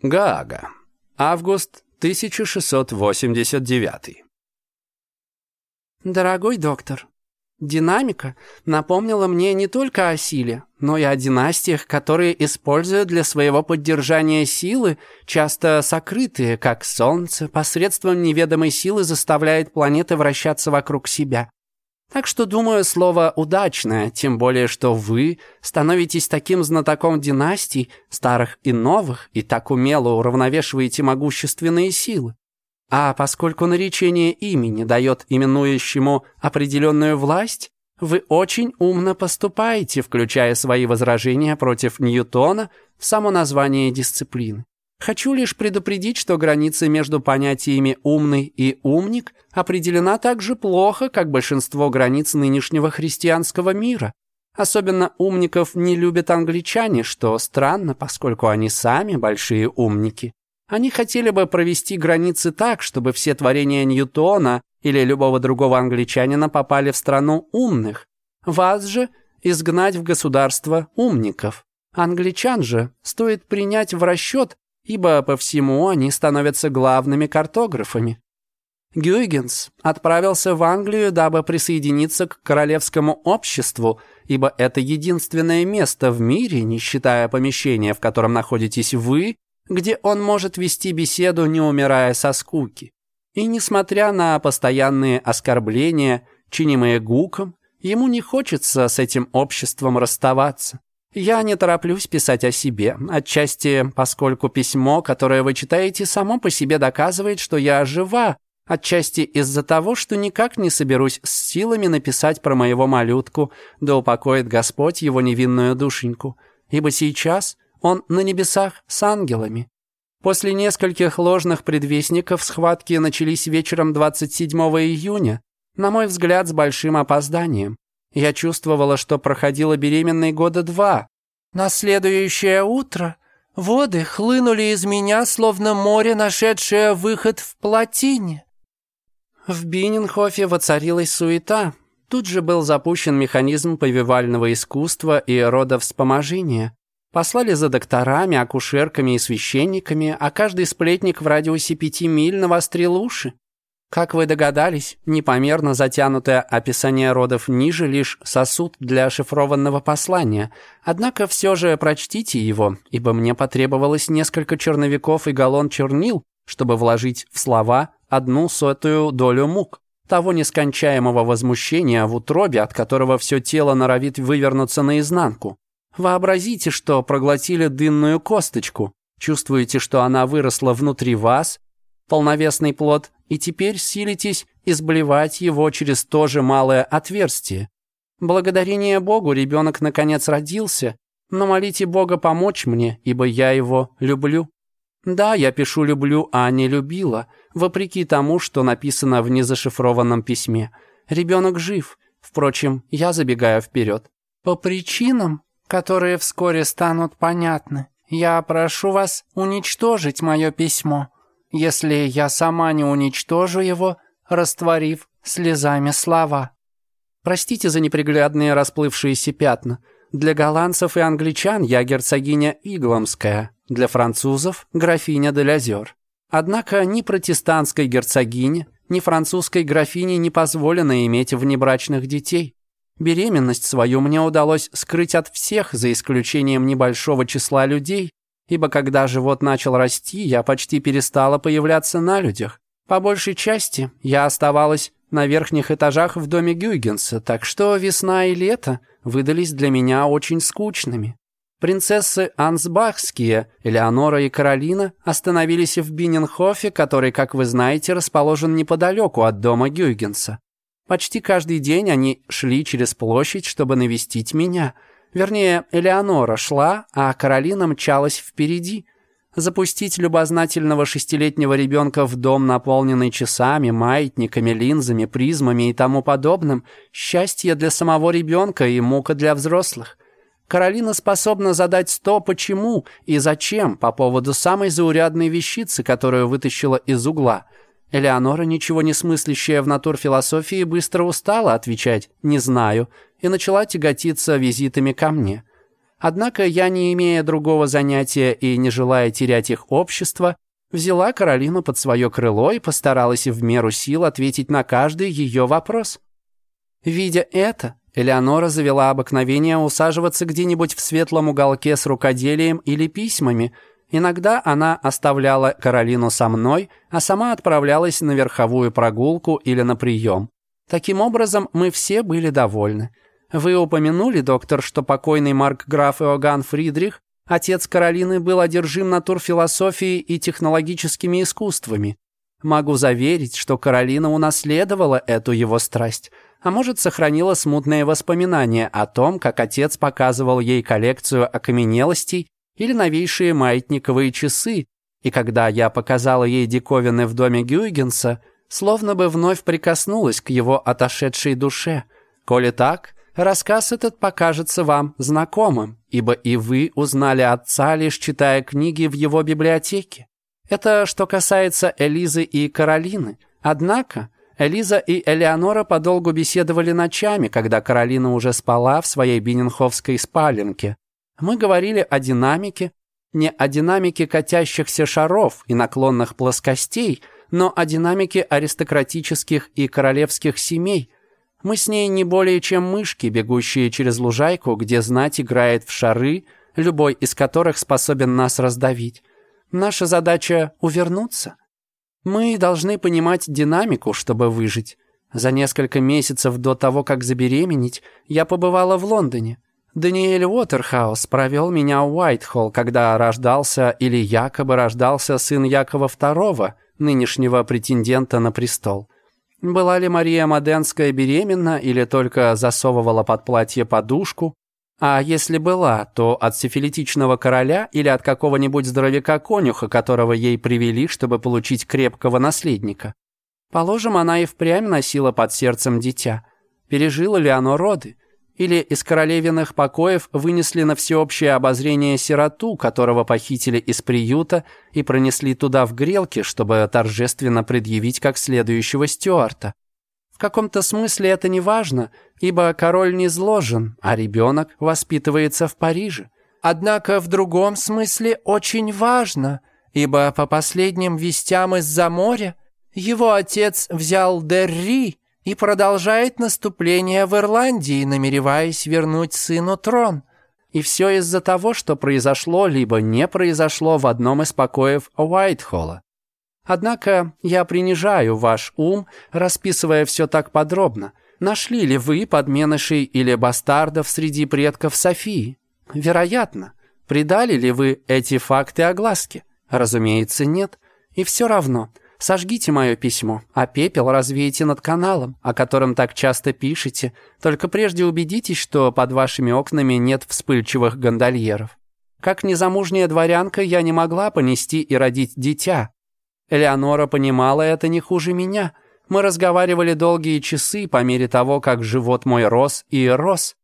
Гаага. Август 1689. Дорогой доктор, динамика напомнила мне не только о силе, но и о династиях, которые используют для своего поддержания силы, часто сокрытые, как солнце, посредством неведомой силы заставляет планеты вращаться вокруг себя. Так что, думаю, слово «удачное», тем более, что вы становитесь таким знатоком династий, старых и новых, и так умело уравновешиваете могущественные силы. А поскольку наречение имени дает именующему определенную власть, вы очень умно поступаете, включая свои возражения против Ньютона в само название дисциплины. Хочу лишь предупредить, что граница между понятиями «умный» и «умник» определена так же плохо, как большинство границ нынешнего христианского мира. Особенно умников не любят англичане, что странно, поскольку они сами большие умники. Они хотели бы провести границы так, чтобы все творения Ньютона или любого другого англичанина попали в страну умных. Вас же изгнать в государство умников. Англичан же стоит принять в расчет, ибо по всему они становятся главными картографами. Гюйгенс отправился в Англию, дабы присоединиться к королевскому обществу, ибо это единственное место в мире, не считая помещения, в котором находитесь вы, где он может вести беседу, не умирая со скуки. И несмотря на постоянные оскорбления, чинимые Гуком, ему не хочется с этим обществом расставаться. Я не тороплюсь писать о себе, отчасти поскольку письмо, которое вы читаете, само по себе доказывает, что я жива, отчасти из-за того, что никак не соберусь с силами написать про моего малютку, да упокоит Господь его невинную душеньку, ибо сейчас он на небесах с ангелами. После нескольких ложных предвестников схватки начались вечером 27 июня, на мой взгляд, с большим опозданием. Я чувствовала, что проходила беременной года два. На следующее утро воды хлынули из меня, словно море, нашедшее выход в плотине. В Биненхофе воцарилась суета. Тут же был запущен механизм повивального искусства и родовспоможения. Послали за докторами, акушерками и священниками, а каждый сплетник в радиусе пяти миль навострил уши. Как вы догадались, непомерно затянутое описание родов ниже лишь сосуд для шифрованного послания. Однако все же прочтите его, ибо мне потребовалось несколько черновиков и галлон чернил, чтобы вложить в слова одну сотую долю мук. Того нескончаемого возмущения в утробе, от которого все тело норовит вывернуться наизнанку. Вообразите, что проглотили дынную косточку. Чувствуете, что она выросла внутри вас, полновесный плод, и теперь силитесь изблевать его через то же малое отверстие. Благодарение Богу ребенок наконец родился, но молите Бога помочь мне, ибо я его люблю. Да, я пишу «люблю», а не «любила», вопреки тому, что написано в незашифрованном письме. Ребенок жив. Впрочем, я забегаю вперед. По причинам, которые вскоре станут понятны, я прошу вас уничтожить мое письмо если я сама не уничтожу его, растворив слезами слова. Простите за неприглядные расплывшиеся пятна. Для голландцев и англичан я герцогиня Игломская, для французов – графиня Делязер. Однако ни протестантской герцогине, ни французской графине не позволено иметь внебрачных детей. Беременность свою мне удалось скрыть от всех, за исключением небольшого числа людей, ибо когда живот начал расти, я почти перестала появляться на людях. По большей части я оставалась на верхних этажах в доме Гюйгенса, так что весна и лето выдались для меня очень скучными. Принцессы Ансбахские, Элеонора и Каролина остановились в Биненхофе, который, как вы знаете, расположен неподалеку от дома Гюйгенса. Почти каждый день они шли через площадь, чтобы навестить меня – Вернее, Элеонора шла, а Каролина мчалась впереди. Запустить любознательного шестилетнего ребенка в дом, наполненный часами, маятниками, линзами, призмами и тому подобным – счастье для самого ребенка и мука для взрослых. Каролина способна задать сто «почему» и «зачем» по поводу самой заурядной вещицы, которую вытащила из угла – Элеонора, ничего не смыслящая в натурфилософии, быстро устала отвечать «не знаю» и начала тяготиться визитами ко мне. Однако я, не имея другого занятия и не желая терять их общество, взяла Каролину под свое крыло и постаралась в меру сил ответить на каждый ее вопрос. Видя это, Элеонора завела обыкновение усаживаться где-нибудь в светлом уголке с рукоделием или письмами – Иногда она оставляла Каролину со мной, а сама отправлялась на верховую прогулку или на прием. Таким образом, мы все были довольны. Вы упомянули, доктор, что покойный Марк граф Иоганн Фридрих, отец Каролины, был одержим натурфилософией и технологическими искусствами. Могу заверить, что Каролина унаследовала эту его страсть, а может, сохранила смутные воспоминания о том, как отец показывал ей коллекцию окаменелостей или новейшие маятниковые часы, и когда я показала ей диковины в доме Гюйгенса, словно бы вновь прикоснулась к его отошедшей душе. Коли так, рассказ этот покажется вам знакомым, ибо и вы узнали отца, лишь читая книги в его библиотеке. Это что касается Элизы и Каролины. Однако Элиза и Элеонора подолгу беседовали ночами, когда Каролина уже спала в своей биненхофской спаленке. Мы говорили о динамике, не о динамике катящихся шаров и наклонных плоскостей, но о динамике аристократических и королевских семей. Мы с ней не более чем мышки, бегущие через лужайку, где знать играет в шары, любой из которых способен нас раздавить. Наша задача — увернуться. Мы должны понимать динамику, чтобы выжить. За несколько месяцев до того, как забеременеть, я побывала в Лондоне. Даниэль Уотерхаус провел меня в Уайтхолл, когда рождался или якобы рождался сын Якова II, нынешнего претендента на престол. Была ли Мария Моденская беременна или только засовывала под платье подушку? А если была, то от сифилитичного короля или от какого-нибудь здоровяка-конюха, которого ей привели, чтобы получить крепкого наследника? Положим, она и впрямь носила под сердцем дитя. Пережила ли оно роды? или из королевиных покоев вынесли на всеобщее обозрение сироту, которого похитили из приюта и пронесли туда в грелки, чтобы торжественно предъявить как следующего стюарта. В каком-то смысле это не важно, ибо король не зложен, а ребенок воспитывается в Париже. Однако в другом смысле очень важно, ибо по последним вестям из-за моря его отец взял Дерри, и продолжает наступление в Ирландии, намереваясь вернуть сыну трон. И все из-за того, что произошло либо не произошло в одном из покоев Уайтхолла. Однако я принижаю ваш ум, расписывая все так подробно. Нашли ли вы подменышей или бастардов среди предков Софии? Вероятно. Придали ли вы эти факты огласке? Разумеется, нет. И все равно – Сожгите мое письмо, а пепел развеете над каналом, о котором так часто пишете. Только прежде убедитесь, что под вашими окнами нет вспыльчивых гондольеров. Как незамужняя дворянка я не могла понести и родить дитя. Элеонора понимала это не хуже меня. Мы разговаривали долгие часы по мере того, как живот мой рос и рос.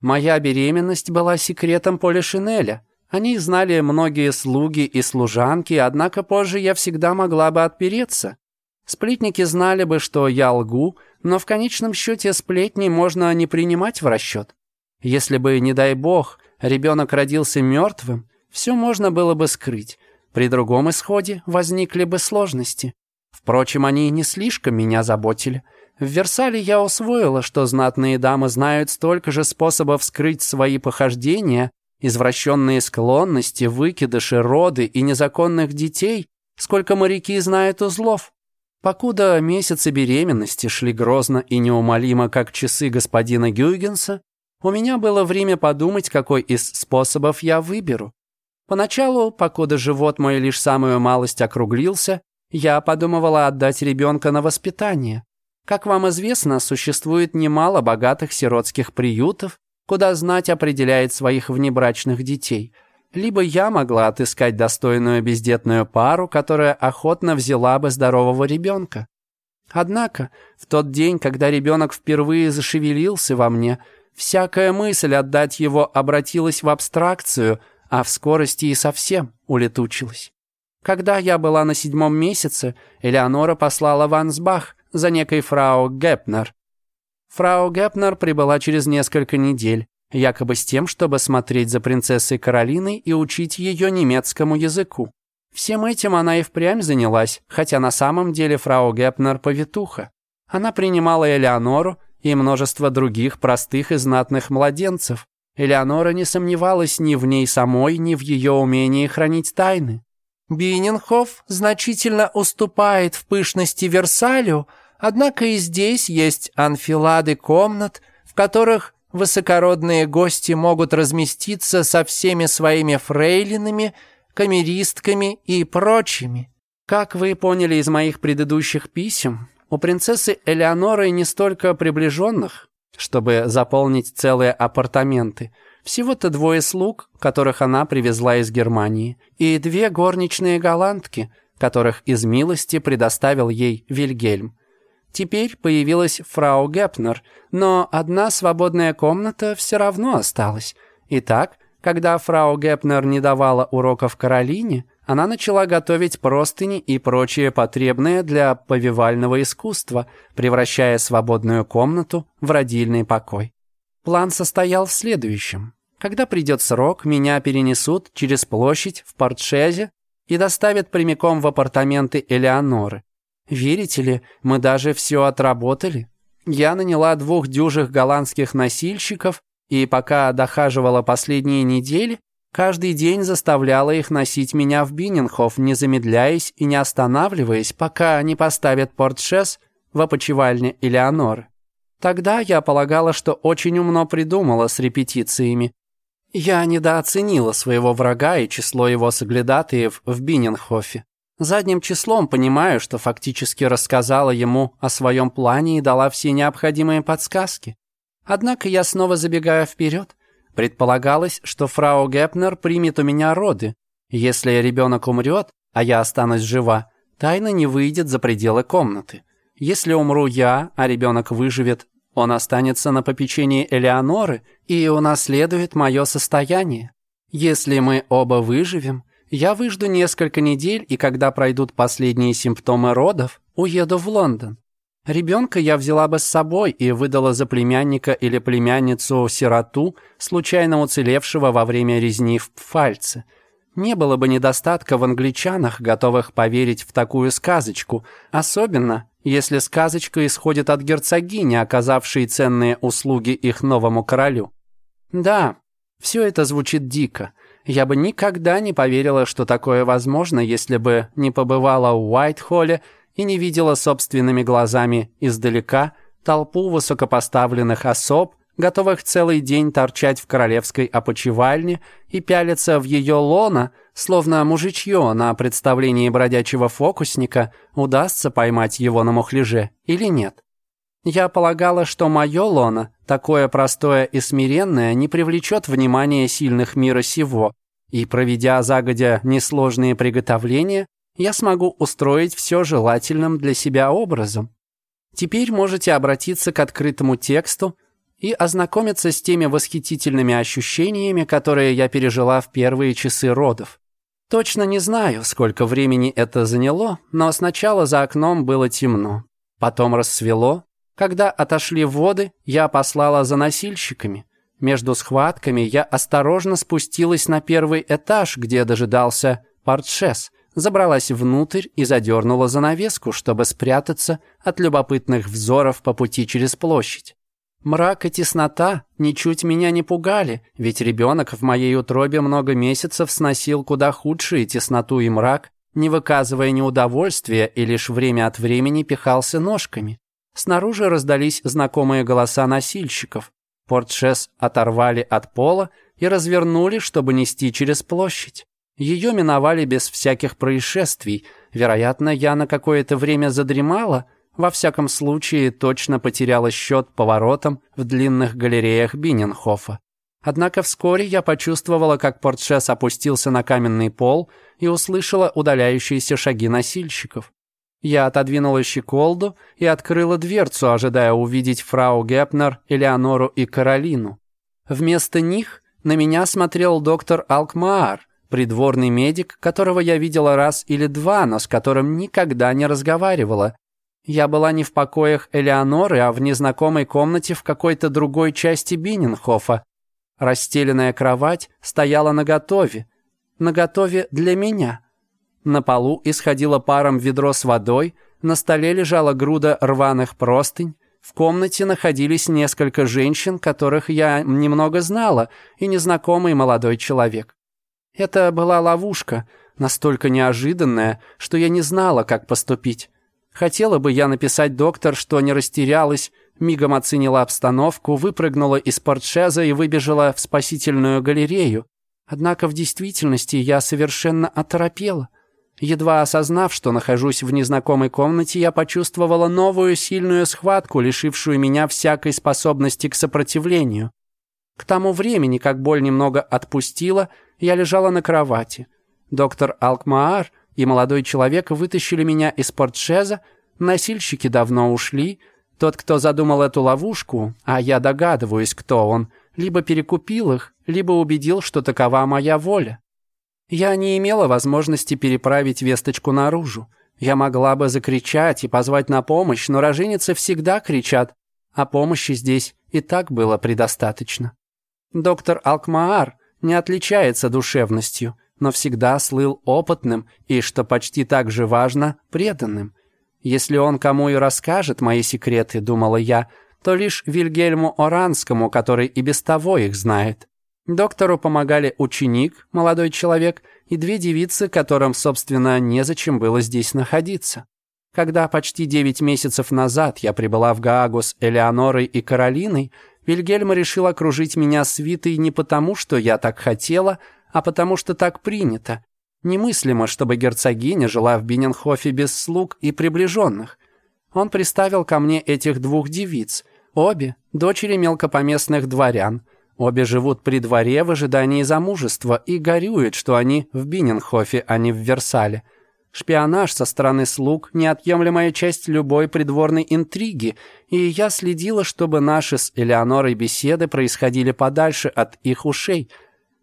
Моя беременность была секретом Поля Шинеля. Они знали многие слуги и служанки, однако позже я всегда могла бы отпереться. Сплетники знали бы, что я лгу, но в конечном счете сплетни можно не принимать в расчет. Если бы, не дай бог, ребенок родился мертвым, все можно было бы скрыть. При другом исходе возникли бы сложности. Впрочем, они не слишком меня заботили. В Версале я усвоила, что знатные дамы знают столько же способов скрыть свои похождения, Извращенные склонности, выкидыши, роды и незаконных детей, сколько моряки знают узлов. Покуда месяцы беременности шли грозно и неумолимо, как часы господина Гюйгенса, у меня было время подумать, какой из способов я выберу. Поначалу, покуда живот мой лишь самую малость округлился, я подумывала отдать ребенка на воспитание. Как вам известно, существует немало богатых сиротских приютов, куда знать определяет своих внебрачных детей. Либо я могла отыскать достойную бездетную пару, которая охотно взяла бы здорового ребенка. Однако, в тот день, когда ребенок впервые зашевелился во мне, всякая мысль отдать его обратилась в абстракцию, а в скорости и совсем улетучилась. Когда я была на седьмом месяце, Элеонора послала в Ансбах за некой фрау Гепнер, Фрау Гепнер прибыла через несколько недель, якобы с тем, чтобы смотреть за принцессой Каролиной и учить ее немецкому языку. Всем этим она и впрямь занялась, хотя на самом деле фрау Гепнер повитуха. Она принимала Элеонору и множество других простых и знатных младенцев. Элеонора не сомневалась ни в ней самой, ни в ее умении хранить тайны. Биненхоф значительно уступает в пышности Версалю, Однако и здесь есть анфилады комнат, в которых высокородные гости могут разместиться со всеми своими фрейлинами, камеристками и прочими. Как вы поняли из моих предыдущих писем, у принцессы Элеоноры не столько приближенных, чтобы заполнить целые апартаменты, всего-то двое слуг, которых она привезла из Германии, и две горничные голландки, которых из милости предоставил ей Вильгельм. Теперь появилась фрау Гепнер, но одна свободная комната все равно осталась. Итак, когда фрау Гепнер не давала уроков Каролине, она начала готовить простыни и прочее потребное для повивального искусства, превращая свободную комнату в родильный покой. План состоял в следующем. Когда придет срок, меня перенесут через площадь в Портшезе и доставят прямиком в апартаменты Элеоноры. Верите ли, мы даже все отработали. Я наняла двух дюжих голландских носильщиков, и пока дохаживала последние недели, каждый день заставляла их носить меня в Биннинхоф, не замедляясь и не останавливаясь, пока не поставят портшес в опочивальне Элеонор. Тогда я полагала, что очень умно придумала с репетициями. Я недооценила своего врага и число его соглядатаев в Биннинхофе. Задним числом понимаю, что фактически рассказала ему о своем плане и дала все необходимые подсказки. Однако я снова забегаю вперед. Предполагалось, что фрау Гепнер примет у меня роды. Если ребенок умрет, а я останусь жива, тайна не выйдет за пределы комнаты. Если умру я, а ребенок выживет, он останется на попечении Элеоноры и унаследует мое состояние. Если мы оба выживем, я выжду несколько недель, и когда пройдут последние симптомы родов, уеду в Лондон. Ребенка я взяла бы с собой и выдала за племянника или племянницу-сироту, случайно уцелевшего во время резни в Пфальце. Не было бы недостатка в англичанах, готовых поверить в такую сказочку, особенно если сказочка исходит от герцогини, оказавшей ценные услуги их новому королю. Да, все это звучит дико, я бы никогда не поверила, что такое возможно, если бы не побывала в Уайтхолле и не видела собственными глазами издалека толпу высокопоставленных особ, готовых целый день торчать в королевской опочивальне и пялиться в ее лона, словно мужичье на представлении бродячего фокусника, удастся поймать его на мухляже или нет. Я полагала, что мое лоно, такое простое и смиренное, не привлечет внимания сильных мира сего, и, проведя загодя несложные приготовления, я смогу устроить все желательным для себя образом. Теперь можете обратиться к открытому тексту и ознакомиться с теми восхитительными ощущениями, которые я пережила в первые часы родов. Точно не знаю, сколько времени это заняло, но сначала за окном было темно, потом рассвело, когда отошли в воды, я послала за носильщиками. Между схватками я осторожно спустилась на первый этаж, где дожидался портшес, забралась внутрь и задернула занавеску, чтобы спрятаться от любопытных взоров по пути через площадь. Мрак и теснота ничуть меня не пугали, ведь ребенок в моей утробе много месяцев сносил куда худшие тесноту и мрак, не выказывая неудовольствия и лишь время от времени пихался ножками. Снаружи раздались знакомые голоса носильщиков. Портшес оторвали от пола и развернули, чтобы нести через площадь. Ее миновали без всяких происшествий. Вероятно, я на какое-то время задремала, во всяком случае точно потеряла счет поворотам в длинных галереях Биненхофа. Однако вскоре я почувствовала, как портшес опустился на каменный пол и услышала удаляющиеся шаги носильщиков. Я отодвинула щеколду и открыла дверцу, ожидая увидеть фрау Гепнер, Элеонору и Каролину. Вместо них на меня смотрел доктор Алкмаар, придворный медик, которого я видела раз или два, но с которым никогда не разговаривала. Я была не в покоях Элеоноры, а в незнакомой комнате в какой-то другой части Биненхофа. Расстеленная кровать стояла наготове. Наготове для меня. На полу исходило паром ведро с водой, на столе лежала груда рваных простынь, в комнате находились несколько женщин, которых я немного знала, и незнакомый молодой человек. Это была ловушка, настолько неожиданная, что я не знала, как поступить. Хотела бы я написать доктор, что не растерялась, мигом оценила обстановку, выпрыгнула из портшеза и выбежала в спасительную галерею. Однако в действительности я совершенно оторопела – Едва осознав, что нахожусь в незнакомой комнате, я почувствовала новую сильную схватку, лишившую меня всякой способности к сопротивлению. К тому времени, как боль немного отпустила, я лежала на кровати. Доктор Алкмаар и молодой человек вытащили меня из портшеза, носильщики давно ушли, тот, кто задумал эту ловушку, а я догадываюсь, кто он, либо перекупил их, либо убедил, что такова моя воля. Я не имела возможности переправить весточку наружу. Я могла бы закричать и позвать на помощь, но роженицы всегда кричат, а помощи здесь и так было предостаточно. Доктор Алкмаар не отличается душевностью, но всегда слыл опытным и, что почти так же важно, преданным. Если он кому и расскажет мои секреты, думала я, то лишь Вильгельму Оранскому, который и без того их знает. Доктору помогали ученик, молодой человек, и две девицы, которым, собственно, незачем было здесь находиться. Когда почти девять месяцев назад я прибыла в Гаагу с Элеонорой и Каролиной, Вильгельм решил окружить меня свитой не потому, что я так хотела, а потому что так принято. Немыслимо, чтобы герцогиня жила в Биненхофе без слуг и приближенных. Он приставил ко мне этих двух девиц, обе дочери мелкопоместных дворян – Обе живут при дворе в ожидании замужества и горюют, что они в Биненхофе, а не в Версале. Шпионаж со стороны слуг – неотъемлемая часть любой придворной интриги, и я следила, чтобы наши с Элеонорой беседы происходили подальше от их ушей.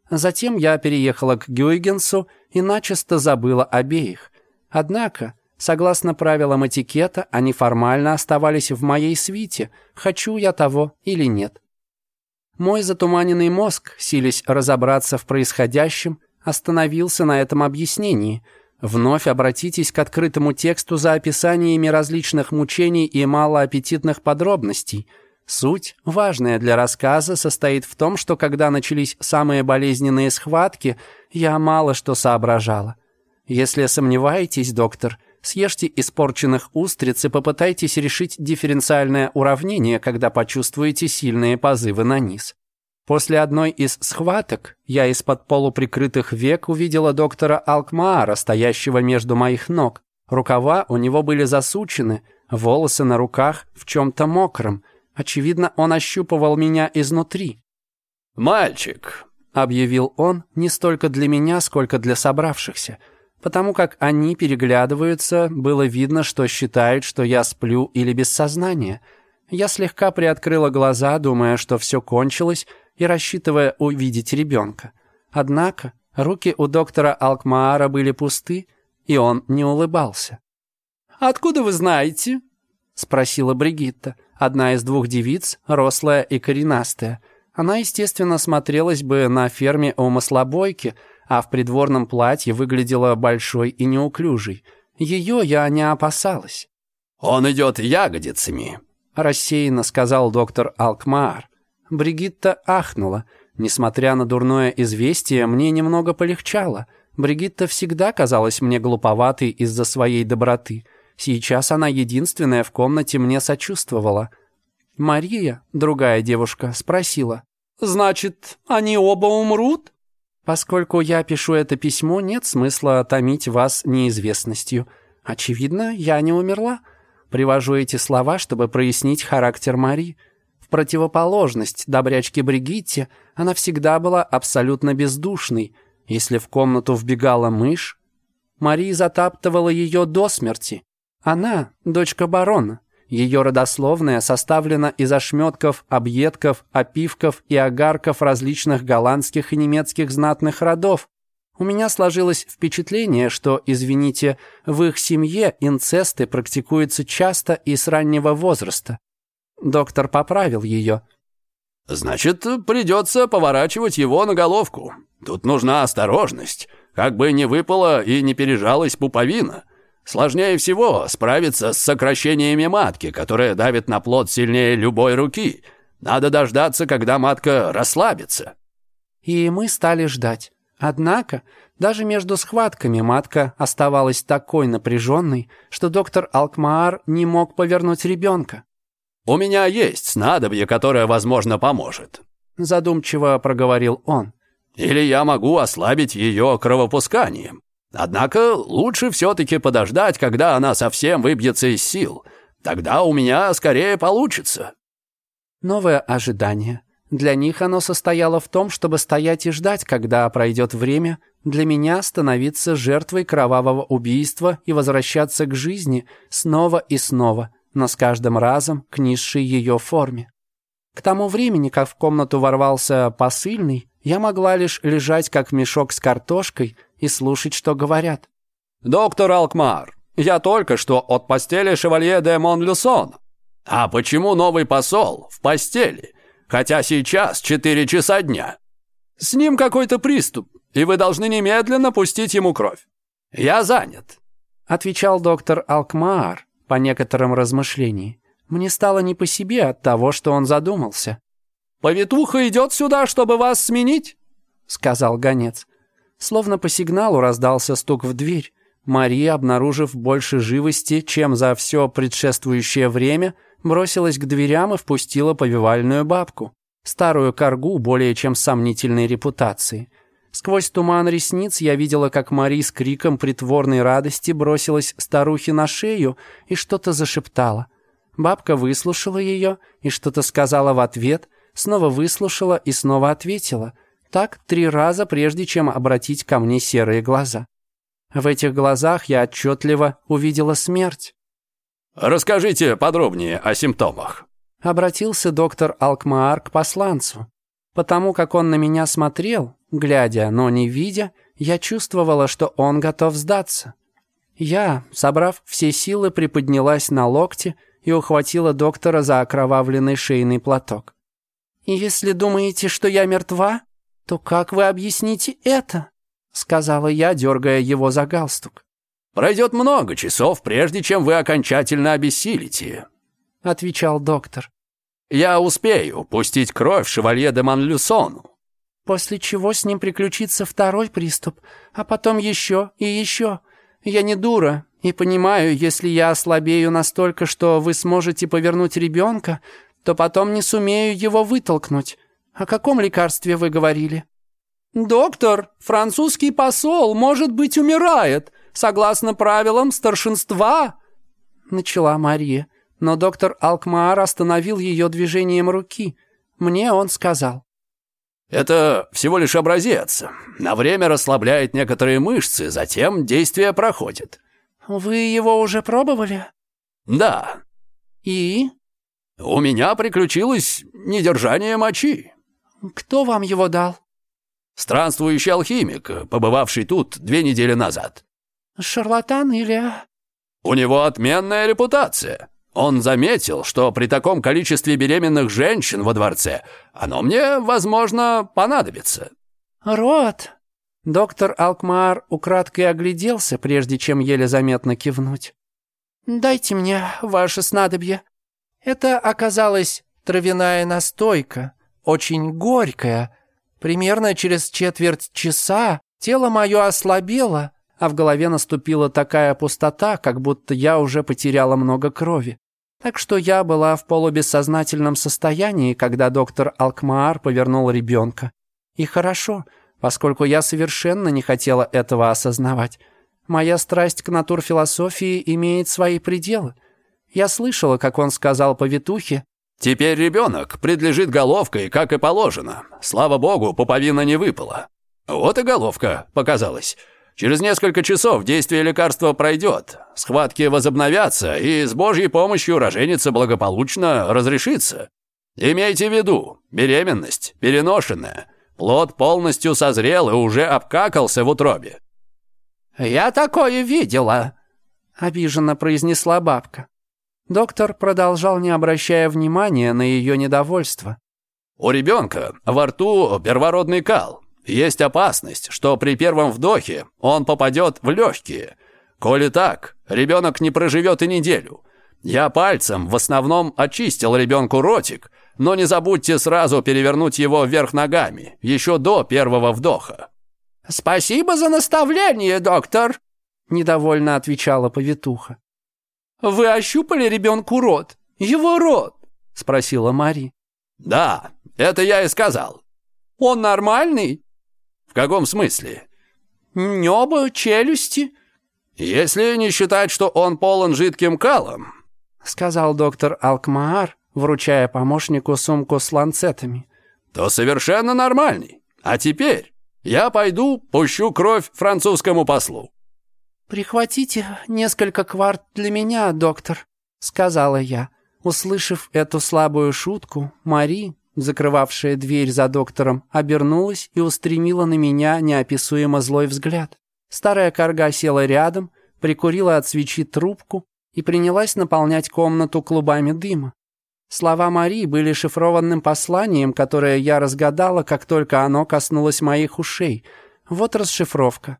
Затем я переехала к Гюйгенсу и начисто забыла обеих. Однако, согласно правилам этикета, они формально оставались в моей свите, хочу я того или нет. Мой затуманенный мозг, силясь разобраться в происходящем, остановился на этом объяснении. Вновь обратитесь к открытому тексту за описаниями различных мучений и малоаппетитных подробностей. Суть, важная для рассказа, состоит в том, что когда начались самые болезненные схватки, я мало что соображала. Если сомневаетесь, доктор – Съешьте испорченных устриц и попытайтесь решить дифференциальное уравнение, когда почувствуете сильные позывы на низ. После одной из схваток я из-под полуприкрытых век увидела доктора Алкмаара, стоящего между моих ног. Рукава у него были засучены, волосы на руках в чем-то мокром. Очевидно, он ощупывал меня изнутри. «Мальчик», — объявил он, не столько для меня, сколько для собравшихся — Потому как они переглядываются, было видно, что считают, что я сплю или без сознания. Я слегка приоткрыла глаза, думая, что все кончилось, и рассчитывая увидеть ребенка. Однако руки у доктора Алкмаара были пусты, и он не улыбался. «Откуда вы знаете?» — спросила Бригитта, одна из двух девиц, рослая и коренастая. Она, естественно, смотрелась бы на ферме у маслобойки — а в придворном платье выглядела большой и неуклюжей. Ее я не опасалась. «Он идет ягодицами», — рассеянно сказал доктор Алкмаар. Бригитта ахнула. Несмотря на дурное известие, мне немного полегчало. Бригитта всегда казалась мне глуповатой из-за своей доброты. Сейчас она единственная в комнате мне сочувствовала. Мария, другая девушка, спросила. «Значит, они оба умрут?» Поскольку я пишу это письмо, нет смысла томить вас неизвестностью. Очевидно, я не умерла. Привожу эти слова, чтобы прояснить характер Мари. В противоположность добрячке Бригитте, она всегда была абсолютно бездушной. Если в комнату вбегала мышь, Мари затаптывала ее до смерти. Она — дочка барона. Ее родословная составлена из ошметков, объедков, опивков и огарков различных голландских и немецких знатных родов. У меня сложилось впечатление, что, извините, в их семье инцесты практикуются часто и с раннего возраста. Доктор поправил ее. «Значит, придется поворачивать его на головку. Тут нужна осторожность, как бы не выпала и не пережалась пуповина. Сложнее всего справиться с сокращениями матки, которая давит на плод сильнее любой руки. Надо дождаться, когда матка расслабится. И мы стали ждать. Однако, даже между схватками матка оставалась такой напряженной, что доктор Алкмаар не мог повернуть ребенка. «У меня есть снадобье, которое, возможно, поможет», — задумчиво проговорил он. «Или я могу ослабить ее кровопусканием. Однако лучше все-таки подождать, когда она совсем выбьется из сил. Тогда у меня скорее получится». Новое ожидание. Для них оно состояло в том, чтобы стоять и ждать, когда пройдет время, для меня становиться жертвой кровавого убийства и возвращаться к жизни снова и снова, но с каждым разом к низшей ее форме. К тому времени, как в комнату ворвался посыльный, я могла лишь лежать как мешок с картошкой – и слушать, что говорят. «Доктор Алкмар, я только что от постели шевалье де Монлюсон. А почему новый посол в постели? Хотя сейчас четыре часа дня. С ним какой-то приступ, и вы должны немедленно пустить ему кровь. Я занят», — отвечал доктор Алкмар по некоторым размышлениям. Мне стало не по себе от того, что он задумался. «Повитуха идет сюда, чтобы вас сменить», — сказал гонец. Словно по сигналу раздался стук в дверь. Мария, обнаружив больше живости, чем за все предшествующее время, бросилась к дверям и впустила повивальную бабку, старую коргу более чем сомнительной репутации. Сквозь туман ресниц я видела, как Мари с криком притворной радости бросилась старухе на шею и что-то зашептала. Бабка выслушала ее и что-то сказала в ответ, снова выслушала и снова ответила — так три раза, прежде чем обратить ко мне серые глаза. В этих глазах я отчетливо увидела смерть. «Расскажите подробнее о симптомах», — обратился доктор Алкмаар к посланцу. Потому как он на меня смотрел, глядя, но не видя, я чувствовала, что он готов сдаться. Я, собрав все силы, приподнялась на локте и ухватила доктора за окровавленный шейный платок. «Если думаете, что я мертва, «То как вы объясните это?» — сказала я, дергая его за галстук. «Пройдет много часов, прежде чем вы окончательно обессилите», — отвечал доктор. «Я успею пустить кровь шевалье де Манлюсону». «После чего с ним приключится второй приступ, а потом еще и еще. Я не дура и понимаю, если я ослабею настолько, что вы сможете повернуть ребенка, то потом не сумею его вытолкнуть». О каком лекарстве вы говорили? Доктор, французский посол, может быть, умирает, согласно правилам старшинства, начала Мария, но доктор Алкмаар остановил ее движением руки. Мне он сказал: это всего лишь образец. На время расслабляет некоторые мышцы, затем действие проходит. Вы его уже пробовали? Да. И? У меня приключилось недержание мочи. «Кто вам его дал?» «Странствующий алхимик, побывавший тут две недели назад». «Шарлатан или...» «У него отменная репутация. Он заметил, что при таком количестве беременных женщин во дворце оно мне, возможно, понадобится». «Рот!» Доктор Алкмар украдкой огляделся, прежде чем еле заметно кивнуть. «Дайте мне ваше снадобье». Это оказалась травяная настойка, очень горькое. Примерно через четверть часа тело мое ослабело, а в голове наступила такая пустота, как будто я уже потеряла много крови. Так что я была в полубессознательном состоянии, когда доктор Алкмаар повернул ребенка. И хорошо, поскольку я совершенно не хотела этого осознавать. Моя страсть к натурфилософии имеет свои пределы. Я слышала, как он сказал повитухе, Теперь ребенок предлежит головкой, как и положено. Слава богу, пуповина не выпала. Вот и головка показалась. Через несколько часов действие лекарства пройдет, схватки возобновятся, и с Божьей помощью роженица благополучно разрешится. Имейте в виду, беременность переношенная. Плод полностью созрел и уже обкакался в утробе. «Я такое видела», — обиженно произнесла бабка. Доктор продолжал, не обращая внимания на ее недовольство. «У ребенка во рту первородный кал. Есть опасность, что при первом вдохе он попадет в легкие. Коли так, ребенок не проживет и неделю. Я пальцем в основном очистил ребенку ротик, но не забудьте сразу перевернуть его вверх ногами, еще до первого вдоха». «Спасибо за наставление, доктор», — недовольно отвечала повитуха. «Вы ощупали ребенку рот? Его рот?» – спросила Мари. «Да, это я и сказал». «Он нормальный?» «В каком смысле?» «Небо, челюсти». «Если не считать, что он полон жидким калом», – сказал доктор Алкмаар, вручая помощнику сумку с ланцетами. «То совершенно нормальный. А теперь я пойду пущу кровь французскому послу». «Прихватите несколько кварт для меня, доктор», — сказала я. Услышав эту слабую шутку, Мари, закрывавшая дверь за доктором, обернулась и устремила на меня неописуемо злой взгляд. Старая корга села рядом, прикурила от свечи трубку и принялась наполнять комнату клубами дыма. Слова Мари были шифрованным посланием, которое я разгадала, как только оно коснулось моих ушей. Вот расшифровка.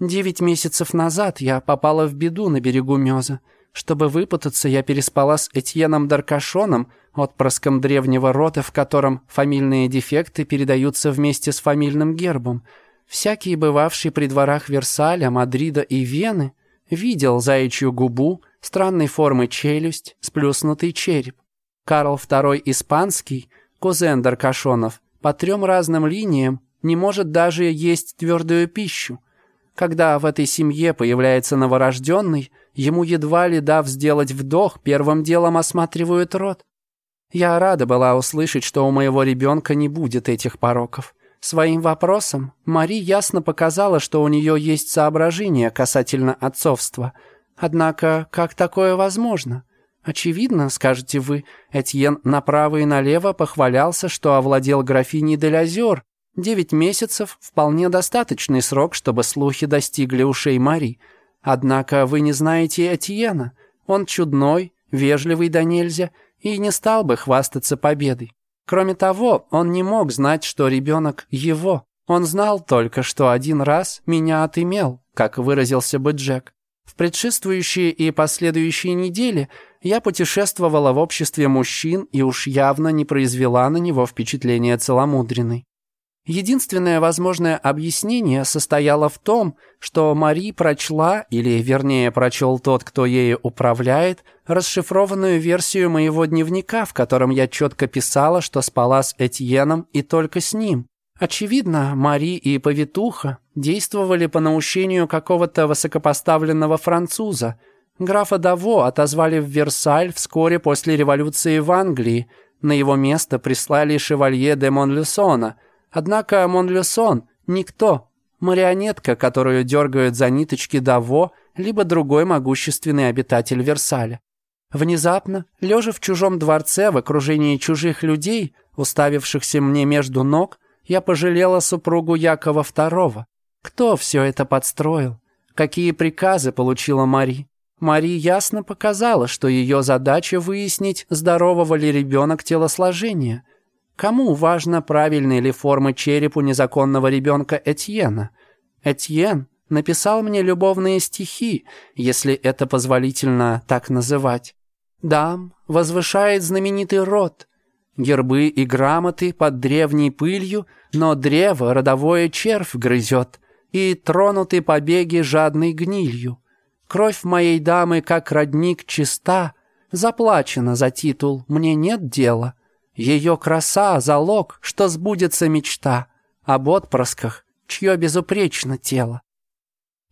Девять месяцев назад я попала в беду на берегу Мёза. Чтобы выпутаться, я переспала с Этьеном Даркашоном, отпрыском древнего рода, в котором фамильные дефекты передаются вместе с фамильным гербом. Всякий, бывавший при дворах Версаля, Мадрида и Вены, видел заячью губу, странной формы челюсть, сплюснутый череп. Карл II Испанский, кузен Даркашонов, по трем разным линиям не может даже есть твердую пищу – когда в этой семье появляется новорожденный, ему едва ли дав сделать вдох, первым делом осматривают рот. Я рада была услышать, что у моего ребенка не будет этих пороков. Своим вопросом Мари ясно показала, что у нее есть соображения касательно отцовства. Однако, как такое возможно? Очевидно, скажете вы, Этьен направо и налево похвалялся, что овладел графиней Делязер, Девять месяцев – вполне достаточный срок, чтобы слухи достигли ушей Мари. Однако вы не знаете Этьена. Он чудной, вежливый до нельзя и не стал бы хвастаться победой. Кроме того, он не мог знать, что ребенок его. Он знал только, что один раз меня отымел, как выразился бы Джек. В предшествующие и последующие недели я путешествовала в обществе мужчин и уж явно не произвела на него впечатление целомудренной. Единственное возможное объяснение состояло в том, что Мари прочла, или вернее прочел тот, кто ею управляет, расшифрованную версию моего дневника, в котором я четко писала, что спала с Этьеном и только с ним. Очевидно, Мари и Повитуха действовали по наущению какого-то высокопоставленного француза. Графа Даво отозвали в Версаль вскоре после революции в Англии. На его место прислали шевалье де Монлюсона – Однако Монлесон — никто. Марионетка, которую дергают за ниточки Даво, либо другой могущественный обитатель Версаля. Внезапно, лежа в чужом дворце в окружении чужих людей, уставившихся мне между ног, я пожалела супругу Якова II. Кто все это подстроил? Какие приказы получила Мари? Мари ясно показала, что ее задача выяснить, здорового ли ребенок телосложения – Кому важно, правильные ли формы черепу незаконного ребенка Этьена? Этьен написал мне любовные стихи, если это позволительно так называть. Дам возвышает знаменитый род. Гербы и грамоты под древней пылью, но древо родовое червь грызет, и тронуты побеги жадной гнилью. Кровь моей дамы, как родник, чиста, заплачена за титул, мне нет дела. Ее краса — залог, что сбудется мечта об отпрысках, чье безупречно тело.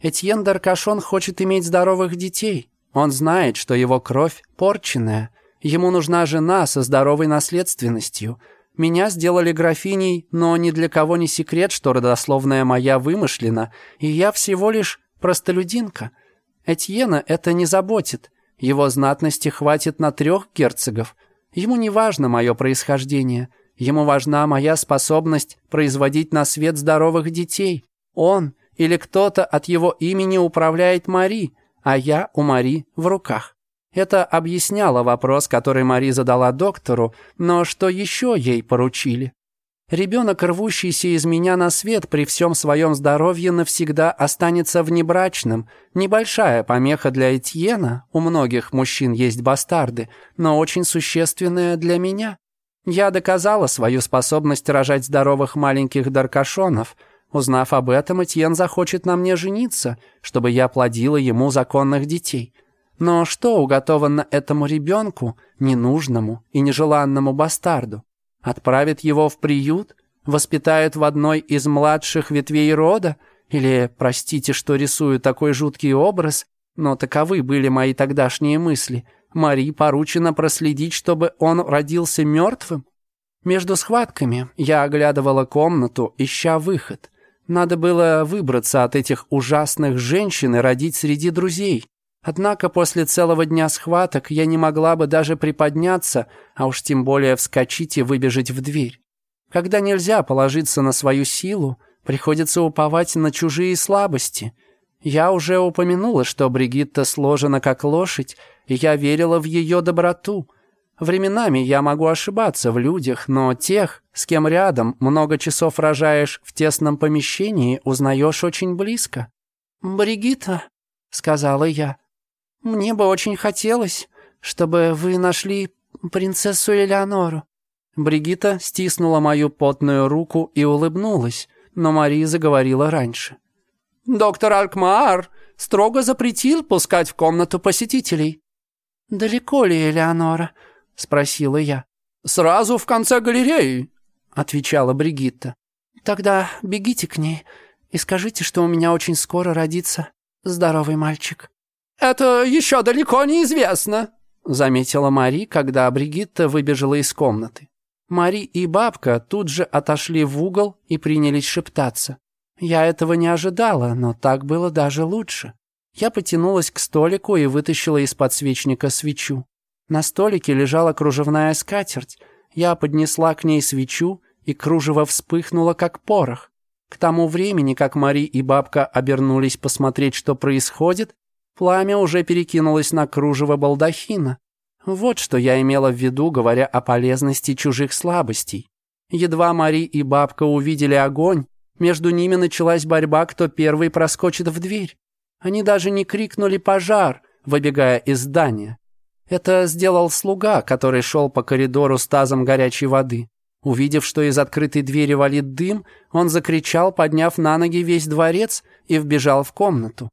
Этьен Даркашон хочет иметь здоровых детей. Он знает, что его кровь порченная. Ему нужна жена со здоровой наследственностью. Меня сделали графиней, но ни для кого не секрет, что родословная моя вымышлена, и я всего лишь простолюдинка. Этьена это не заботит. Его знатности хватит на трех герцогов — Ему не важно мое происхождение. Ему важна моя способность производить на свет здоровых детей. Он или кто-то от его имени управляет Мари, а я у Мари в руках. Это объясняло вопрос, который Мари задала доктору, но что еще ей поручили? Ребенок, рвущийся из меня на свет при всем своем здоровье, навсегда останется внебрачным. Небольшая помеха для Этьена, у многих мужчин есть бастарды, но очень существенная для меня. Я доказала свою способность рожать здоровых маленьких даркашонов. Узнав об этом, Этьен захочет на мне жениться, чтобы я плодила ему законных детей. Но что уготовано этому ребенку, ненужному и нежеланному бастарду? Отправят его в приют? воспитают в одной из младших ветвей рода? Или, простите, что рисую такой жуткий образ, но таковы были мои тогдашние мысли. Мари поручено проследить, чтобы он родился мертвым? Между схватками я оглядывала комнату, ища выход. Надо было выбраться от этих ужасных женщин и родить среди друзей. Однако после целого дня схваток я не могла бы даже приподняться, а уж тем более вскочить и выбежать в дверь. Когда нельзя положиться на свою силу, приходится уповать на чужие слабости. Я уже упомянула, что Бригитта сложена как лошадь, и я верила в ее доброту. Временами я могу ошибаться в людях, но тех, с кем рядом много часов рожаешь в тесном помещении, узнаешь очень близко. «Бригитта», — сказала я, — мне бы очень хотелось, чтобы вы нашли принцессу Элеонору». Бригита стиснула мою потную руку и улыбнулась, но Мария заговорила раньше. «Доктор Алькмаар строго запретил пускать в комнату посетителей». «Далеко ли Элеонора?» — спросила я. «Сразу в конце галереи», — отвечала Бригитта. «Тогда бегите к ней и скажите, что у меня очень скоро родится здоровый мальчик». «Это еще далеко не известно», — заметила Мари, когда Бригитта выбежала из комнаты. Мари и бабка тут же отошли в угол и принялись шептаться. Я этого не ожидала, но так было даже лучше. Я потянулась к столику и вытащила из подсвечника свечу. На столике лежала кружевная скатерть. Я поднесла к ней свечу, и кружево вспыхнуло, как порох. К тому времени, как Мари и бабка обернулись посмотреть, что происходит, Пламя уже перекинулось на кружево балдахина. Вот что я имела в виду, говоря о полезности чужих слабостей. Едва Мари и бабка увидели огонь, между ними началась борьба, кто первый проскочит в дверь. Они даже не крикнули «пожар», выбегая из здания. Это сделал слуга, который шел по коридору с тазом горячей воды. Увидев, что из открытой двери валит дым, он закричал, подняв на ноги весь дворец и вбежал в комнату.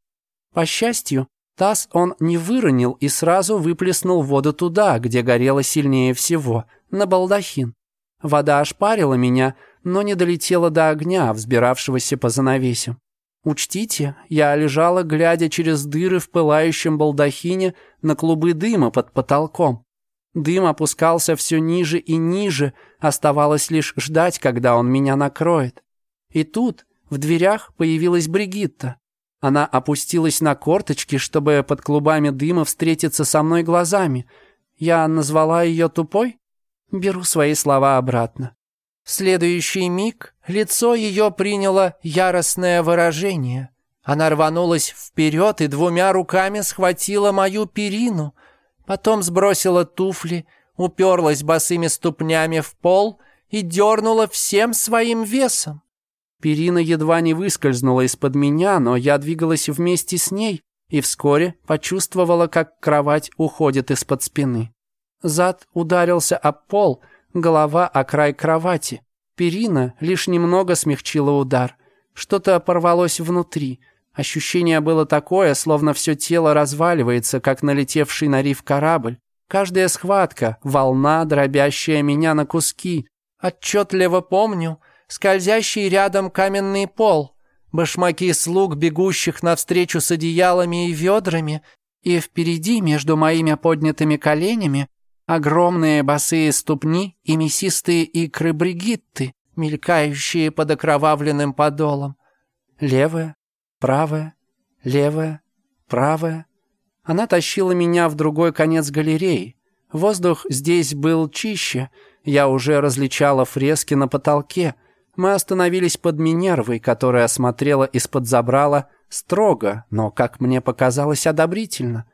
По счастью, Таз он не выронил и сразу выплеснул воду туда, где горело сильнее всего, на балдахин. Вода ошпарила меня, но не долетела до огня, взбиравшегося по занавесям. Учтите, я лежала, глядя через дыры в пылающем балдахине на клубы дыма под потолком. Дым опускался все ниже и ниже, оставалось лишь ждать, когда он меня накроет. И тут в дверях появилась Бригитта. Она опустилась на корточки, чтобы под клубами дыма встретиться со мной глазами. Я назвала ее тупой? Беру свои слова обратно. В следующий миг лицо ее приняло яростное выражение. Она рванулась вперед и двумя руками схватила мою перину. Потом сбросила туфли, уперлась босыми ступнями в пол и дернула всем своим весом. Перина едва не выскользнула из-под меня, но я двигалась вместе с ней и вскоре почувствовала, как кровать уходит из-под спины. Зад ударился о пол, голова о край кровати. Перина лишь немного смягчила удар. Что-то порвалось внутри. Ощущение было такое, словно все тело разваливается, как налетевший на риф корабль. Каждая схватка — волна, дробящая меня на куски. Отчетливо помню — скользящий рядом каменный пол, башмаки слуг, бегущих навстречу с одеялами и ведрами, и впереди, между моими поднятыми коленями, огромные босые ступни и мясистые икры Бригитты, мелькающие под окровавленным подолом. Левая, правая, левая, правая. Она тащила меня в другой конец галереи. Воздух здесь был чище, я уже различала фрески на потолке — мы остановились под Минервой, которая осмотрела из-под забрала строго, но, как мне показалось, одобрительно.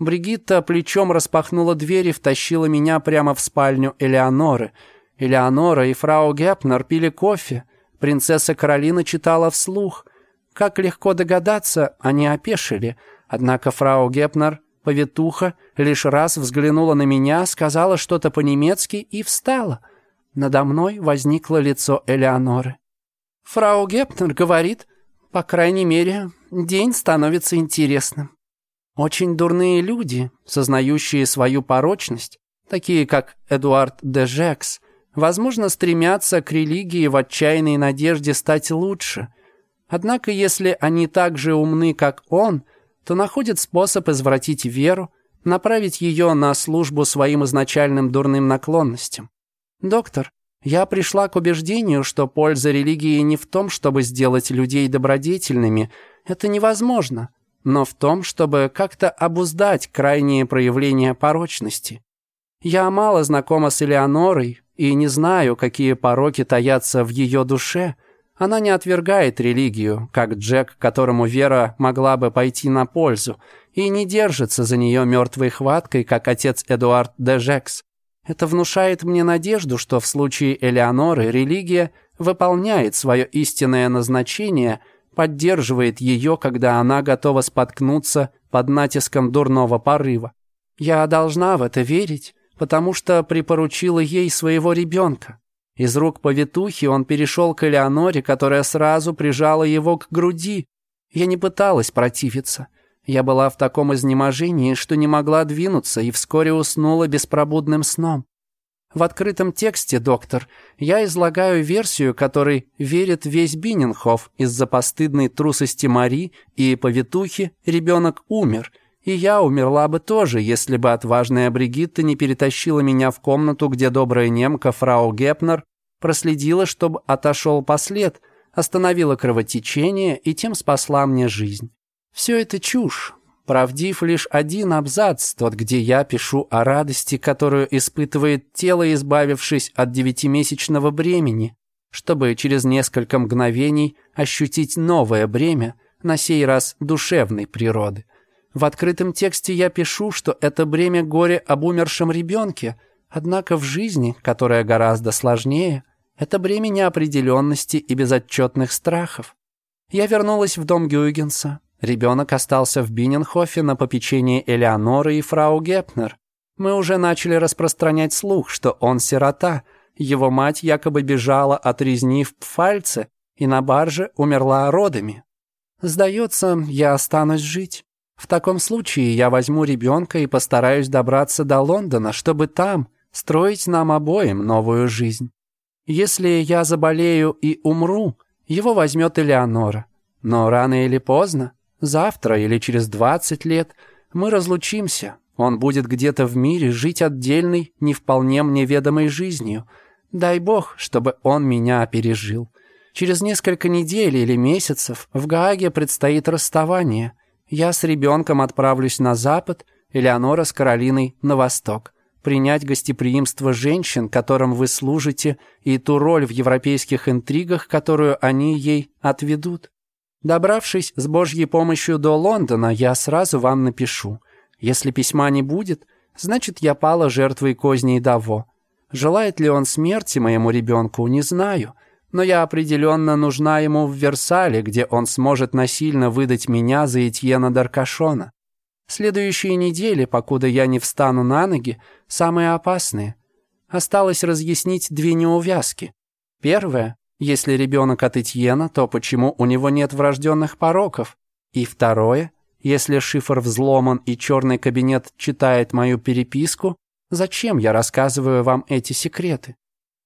Бригитта плечом распахнула дверь и втащила меня прямо в спальню Элеоноры. Элеонора и фрау Гепнер пили кофе. Принцесса Каролина читала вслух. Как легко догадаться, они опешили. Однако фрау Гепнер, повитуха, лишь раз взглянула на меня, сказала что-то по-немецки и встала — надо мной возникло лицо Элеоноры. «Фрау Гепнер говорит, по крайней мере, день становится интересным. Очень дурные люди, сознающие свою порочность, такие как Эдуард де Жекс, возможно, стремятся к религии в отчаянной надежде стать лучше. Однако, если они так же умны, как он, то находят способ извратить веру, направить ее на службу своим изначальным дурным наклонностям. «Доктор, я пришла к убеждению, что польза религии не в том, чтобы сделать людей добродетельными. Это невозможно. Но в том, чтобы как-то обуздать крайние проявления порочности. Я мало знакома с Элеонорой и не знаю, какие пороки таятся в ее душе. Она не отвергает религию, как Джек, которому вера могла бы пойти на пользу, и не держится за нее мертвой хваткой, как отец Эдуард де Джекс. Это внушает мне надежду, что в случае Элеоноры религия выполняет свое истинное назначение, поддерживает ее, когда она готова споткнуться под натиском дурного порыва. Я должна в это верить, потому что припоручила ей своего ребенка. Из рук повитухи он перешел к Элеоноре, которая сразу прижала его к груди. Я не пыталась противиться. Я была в таком изнеможении, что не могла двинуться и вскоре уснула беспробудным сном. В открытом тексте, доктор, я излагаю версию, которой верит весь Биненхоф из-за постыдной трусости Мари и повитухи «Ребенок умер», и я умерла бы тоже, если бы отважная Бригитта не перетащила меня в комнату, где добрая немка фрау Гепнер проследила, чтобы отошел послед, остановила кровотечение и тем спасла мне жизнь. Все это чушь. Правдив лишь один абзац, тот, где я пишу о радости, которую испытывает тело, избавившись от девятимесячного бремени, чтобы через несколько мгновений ощутить новое бремя, на сей раз душевной природы. В открытом тексте я пишу, что это бремя горе об умершем ребенке, однако в жизни, которая гораздо сложнее, это бремя неопределенности и безотчетных страхов. Я вернулась в дом Гюйгенса, Ребенок остался в Биненхофе на попечении Элеоноры и фрау Гепнер. Мы уже начали распространять слух, что он сирота. Его мать якобы бежала от резни в Пфальце и на барже умерла родами. Сдается, я останусь жить. В таком случае я возьму ребенка и постараюсь добраться до Лондона, чтобы там строить нам обоим новую жизнь. Если я заболею и умру, его возьмет Элеонора. Но рано или поздно Завтра или через 20 лет мы разлучимся. Он будет где-то в мире жить отдельной, не вполне мне ведомой жизнью. Дай бог, чтобы он меня опережил. Через несколько недель или месяцев в Гааге предстоит расставание. Я с ребенком отправлюсь на запад, Элеонора с Каролиной на восток. Принять гостеприимство женщин, которым вы служите, и ту роль в европейских интригах, которую они ей отведут. Добравшись с Божьей помощью до Лондона, я сразу вам напишу. Если письма не будет, значит, я пала жертвой козней Даво. Желает ли он смерти моему ребенку, не знаю, но я определенно нужна ему в Версале, где он сможет насильно выдать меня за Этьена Даркашона. Следующие недели, покуда я не встану на ноги, самые опасные. Осталось разъяснить две неувязки. Первое если ребенок от Этьена, то почему у него нет врожденных пороков? И второе, если шифр взломан и черный кабинет читает мою переписку, зачем я рассказываю вам эти секреты?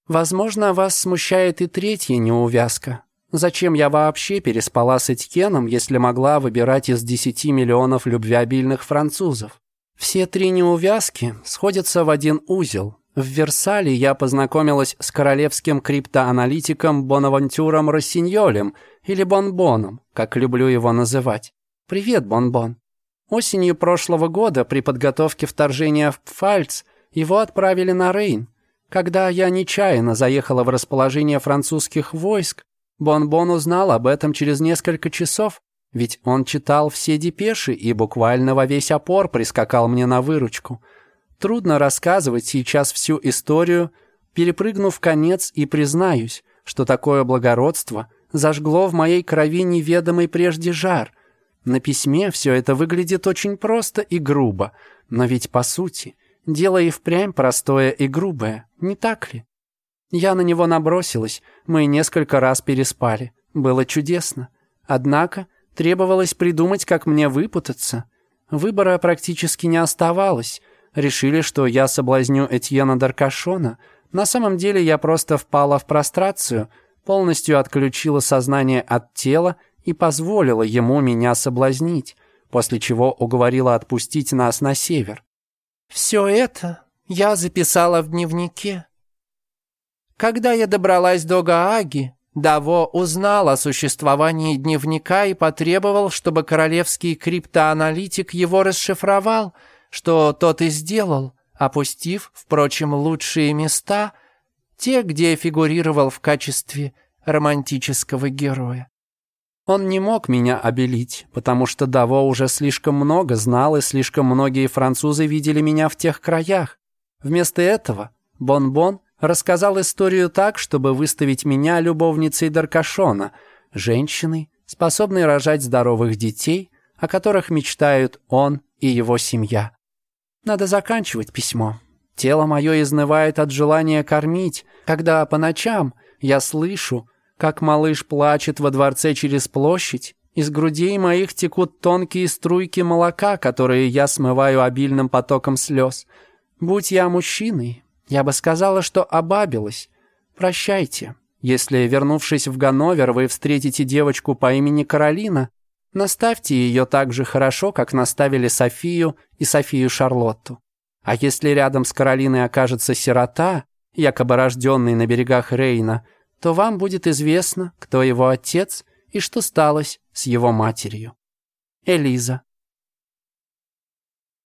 Возможно, вас смущает и третья неувязка. Зачем я вообще переспала с Этьеном, если могла выбирать из 10 миллионов любвеобильных французов? Все три неувязки сходятся в один узел, в Версале я познакомилась с королевским криптоаналитиком Бонавантюром Рассиньолем, или Бонбоном, как люблю его называть. Привет, Бонбон. Осенью прошлого года при подготовке вторжения в Пфальц его отправили на Рейн. Когда я нечаянно заехала в расположение французских войск, Бонбон узнал об этом через несколько часов, ведь он читал все депеши и буквально во весь опор прискакал мне на выручку – Трудно рассказывать сейчас всю историю, перепрыгнув конец и признаюсь, что такое благородство зажгло в моей крови неведомый прежде жар. На письме все это выглядит очень просто и грубо, но ведь по сути дело и впрямь простое и грубое, не так ли? Я на него набросилась, мы несколько раз переспали. Было чудесно. Однако требовалось придумать, как мне выпутаться. Выбора практически не оставалось — Решили, что я соблазню Этьена Даркашона. На самом деле я просто впала в прострацию, полностью отключила сознание от тела и позволила ему меня соблазнить, после чего уговорила отпустить нас на север. Все это я записала в дневнике. Когда я добралась до Гааги, Даво узнал о существовании дневника и потребовал, чтобы королевский криптоаналитик его расшифровал — что тот и сделал, опустив, впрочем, лучшие места, те, где фигурировал в качестве романтического героя. Он не мог меня обелить, потому что Даво уже слишком много знал, и слишком многие французы видели меня в тех краях. Вместо этого Бон-Бон рассказал историю так, чтобы выставить меня любовницей Даркашона, женщиной, способной рожать здоровых детей, о которых мечтают он и его семья. Надо заканчивать письмо. Тело мое изнывает от желания кормить, когда по ночам я слышу, как малыш плачет во дворце через площадь, из грудей моих текут тонкие струйки молока, которые я смываю обильным потоком слез. Будь я мужчиной, я бы сказала, что обабилась. Прощайте. Если, вернувшись в Ганновер, вы встретите девочку по имени Каролина, Наставьте ее так же хорошо, как наставили Софию и Софию Шарлотту. А если рядом с Каролиной окажется сирота, якобы рожденный на берегах Рейна, то вам будет известно, кто его отец и что сталось с его матерью. Элиза.